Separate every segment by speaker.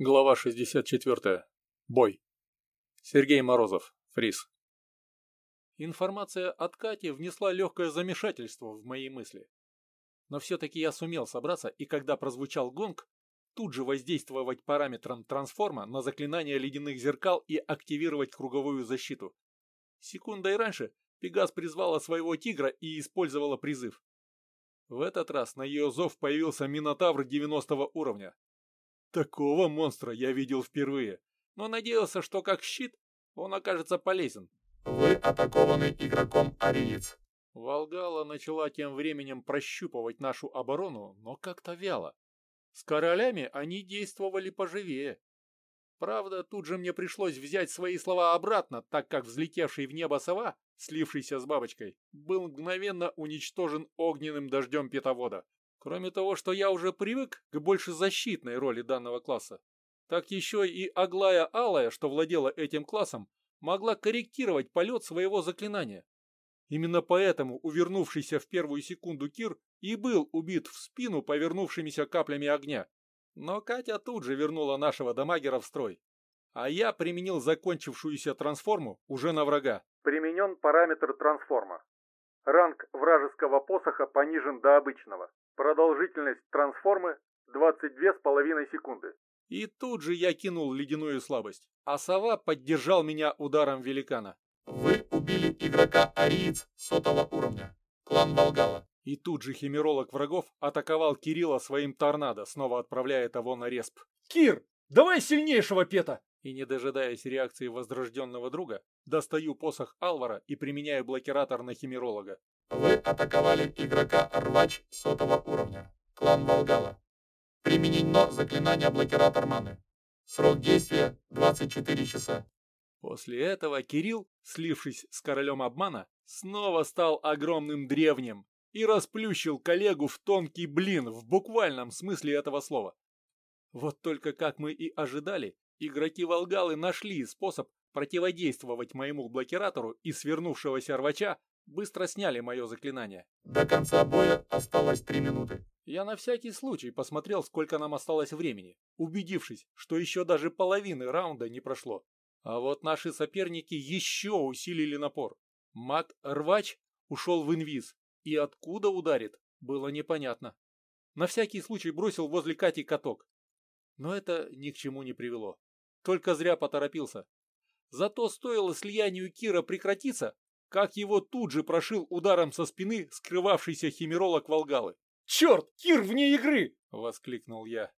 Speaker 1: Глава 64. Бой. Сергей Морозов. Фриз. Информация от Кати внесла легкое замешательство в мои мысли. Но все-таки я сумел собраться, и когда прозвучал гонг, тут же воздействовать параметром трансформа на заклинание ледяных зеркал и активировать круговую защиту. Секундой раньше Пегас призвала своего тигра и использовала призыв. В этот раз на ее зов появился Минотавр 90 уровня, Такого монстра я видел впервые, но надеялся, что как щит он окажется полезен.
Speaker 2: Вы атакованы игроком Ариец.
Speaker 1: Волгала начала тем временем прощупывать нашу оборону, но как-то вяло. С королями они действовали поживее. Правда, тут же мне пришлось взять свои слова обратно, так как взлетевший в небо сова, слившийся с бабочкой, был мгновенно уничтожен огненным дождем питовода. Кроме того, что я уже привык к больше защитной роли данного класса, так еще и Аглая Алая, что владела этим классом, могла корректировать полет своего заклинания. Именно поэтому увернувшийся в первую секунду Кир и был убит в спину повернувшимися каплями огня. Но Катя тут же вернула нашего дамагера в строй. А я применил закончившуюся трансформу уже на врага.
Speaker 3: Применен параметр трансформа. Ранг вражеского посоха понижен до обычного. Продолжительность трансформы 22,5 секунды.
Speaker 1: И тут же я кинул ледяную слабость, а сова поддержал меня ударом великана.
Speaker 2: Вы убили игрока Ариец сотого уровня. Клан Волгала.
Speaker 1: И тут же химеролог врагов атаковал Кирилла своим торнадо, снова отправляя того на респ.
Speaker 4: «Кир, давай сильнейшего пета!»
Speaker 1: И не дожидаясь реакции возрожденного друга, достаю посох Алвара и применяю блокиратор на химеролога.
Speaker 2: Вы атаковали игрока Рвач сотого уровня. Клан Волгала. Применено заклинание блокиратор маны. Срок действия 24 часа.
Speaker 1: После этого Кирилл, слившись с королем обмана, снова стал огромным древним и расплющил коллегу в тонкий блин в буквальном смысле этого слова. Вот только как мы и ожидали, игроки Волгалы нашли способ противодействовать моему блокиратору и свернувшегося рвача быстро сняли мое заклинание.
Speaker 2: До конца боя осталось три минуты.
Speaker 1: Я на всякий случай посмотрел, сколько нам осталось времени, убедившись, что еще даже половины раунда не прошло. А вот наши соперники еще усилили напор. Маг-рвач ушел в инвиз, и откуда ударит, было непонятно. На всякий случай бросил возле Кати каток. Но это ни к чему не привело. Только зря поторопился. Зато стоило слиянию Кира прекратиться, как его тут же прошил ударом со спины скрывавшийся химеролог Волгалы.
Speaker 4: «Черт, Кир вне игры!»
Speaker 1: — воскликнул я.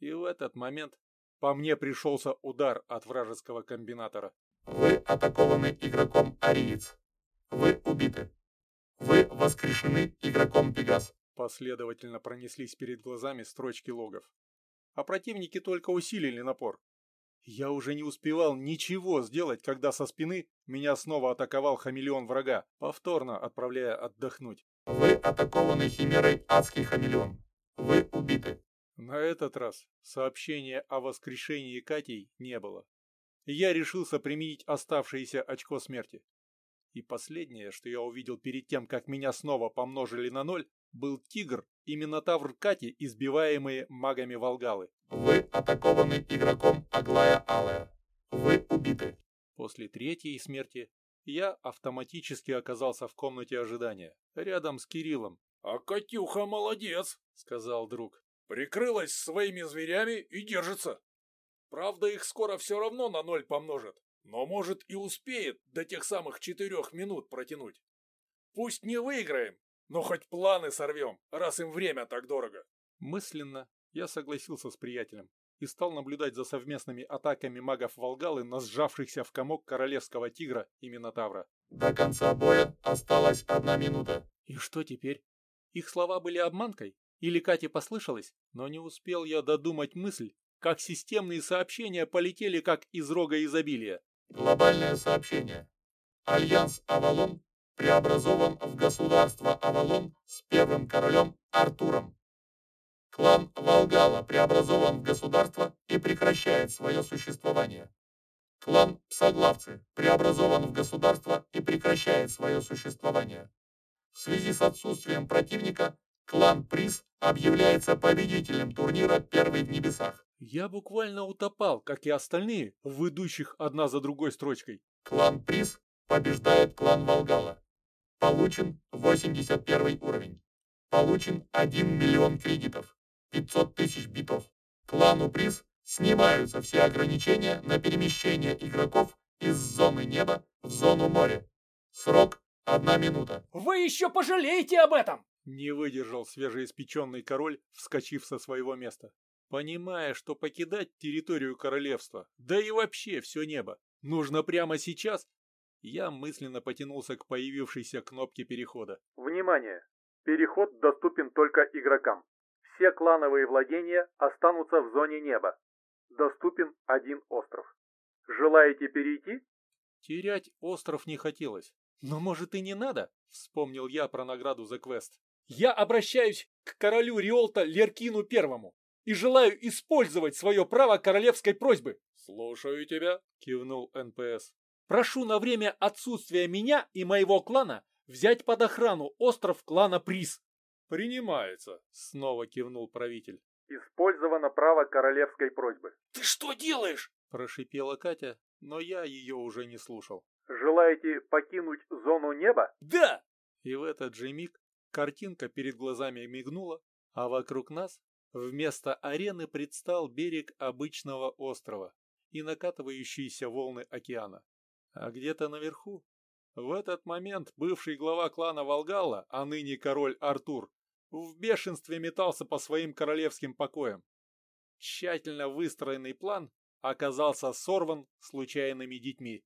Speaker 1: И в этот момент по мне пришелся удар от вражеского комбинатора.
Speaker 2: Вы атакованы игроком Ариец. Вы убиты. Вы воскрешены игроком Пегас.
Speaker 1: Последовательно пронеслись перед глазами строчки логов. А противники только усилили напор. Я уже не успевал ничего сделать, когда со спины меня снова атаковал хамелеон врага, повторно отправляя отдохнуть.
Speaker 2: Вы атакованы химерой адский хамелеон. Вы убиты.
Speaker 1: На этот раз сообщения о воскрешении Катей не было. Я решился применить оставшееся очко смерти. И последнее, что я увидел перед тем, как меня снова помножили на ноль, был тигр и минотавр Кати, избиваемые магами Волгалы.
Speaker 2: Вы атакованы игроком Аглая Алая. Вы убиты.
Speaker 1: После третьей смерти я автоматически оказался в комнате ожидания, рядом с Кириллом.
Speaker 5: «А Катюха молодец», — сказал друг. «Прикрылась своими зверями и держится. Правда, их скоро все равно на ноль помножат, но может и успеет до тех самых четырех минут протянуть. Пусть не выиграем, но хоть планы сорвем, раз им время так дорого.
Speaker 1: Мысленно я согласился с приятелем и стал наблюдать за совместными атаками магов Волгалы на сжавшихся в комок королевского тигра и Минотавра.
Speaker 2: До конца боя осталась одна минута.
Speaker 1: И что теперь? Их слова были обманкой? Или Кате послышалось? Но не успел я додумать мысль, как системные сообщения полетели как из рога изобилия.
Speaker 2: Глобальное сообщение. Альянс Авалон преобразован в государство Авалон с первым королем Артуром. Клан Валгалла преобразован в государство и прекращает свое существование. Клан Псоглавцы преобразован в государство и прекращает свое существование. В связи с отсутствием противника, клан Приз объявляется победителем турнира «Первый в небесах».
Speaker 1: Я буквально утопал, как и остальные, в идущих одна за другой строчках.
Speaker 2: Клан Приз побеждает клан Волгала. Получен 81 уровень. Получен 1 миллион кредитов. 500 тысяч битов. Клану Приз снимаются все ограничения на перемещение игроков из зоны неба в зону моря. Срок – одна минута.
Speaker 4: Вы еще пожалеете об этом!
Speaker 1: Не выдержал свежеиспеченный король, вскочив со своего места. Понимая, что покидать территорию королевства, да и вообще все небо, нужно прямо сейчас, я мысленно потянулся к появившейся кнопке перехода.
Speaker 3: Внимание! Переход доступен только игрокам. Все клановые владения останутся в зоне неба. Доступен один остров. Желаете перейти?
Speaker 1: Терять остров не хотелось. Но может и не надо, вспомнил я про награду за квест.
Speaker 4: Я обращаюсь к королю Риолта Леркину Первому и желаю использовать свое право королевской просьбы.
Speaker 1: Слушаю тебя, кивнул NPC.
Speaker 4: Прошу на время отсутствия меня и моего клана взять под охрану остров клана Приз.
Speaker 1: Принимается, снова кивнул правитель.
Speaker 3: Использовано право королевской просьбы.
Speaker 4: Ты что делаешь?
Speaker 1: Прошипела Катя, но я ее уже не слушал.
Speaker 3: Желаете покинуть зону неба?
Speaker 4: Да!
Speaker 1: И в этот же миг картинка перед глазами мигнула, а вокруг нас вместо арены предстал берег обычного острова и накатывающиеся волны океана. А где-то наверху, в этот момент бывший глава клана Волгала, а ныне король Артур, в бешенстве метался по своим королевским покоям. Тщательно выстроенный план оказался сорван случайными детьми.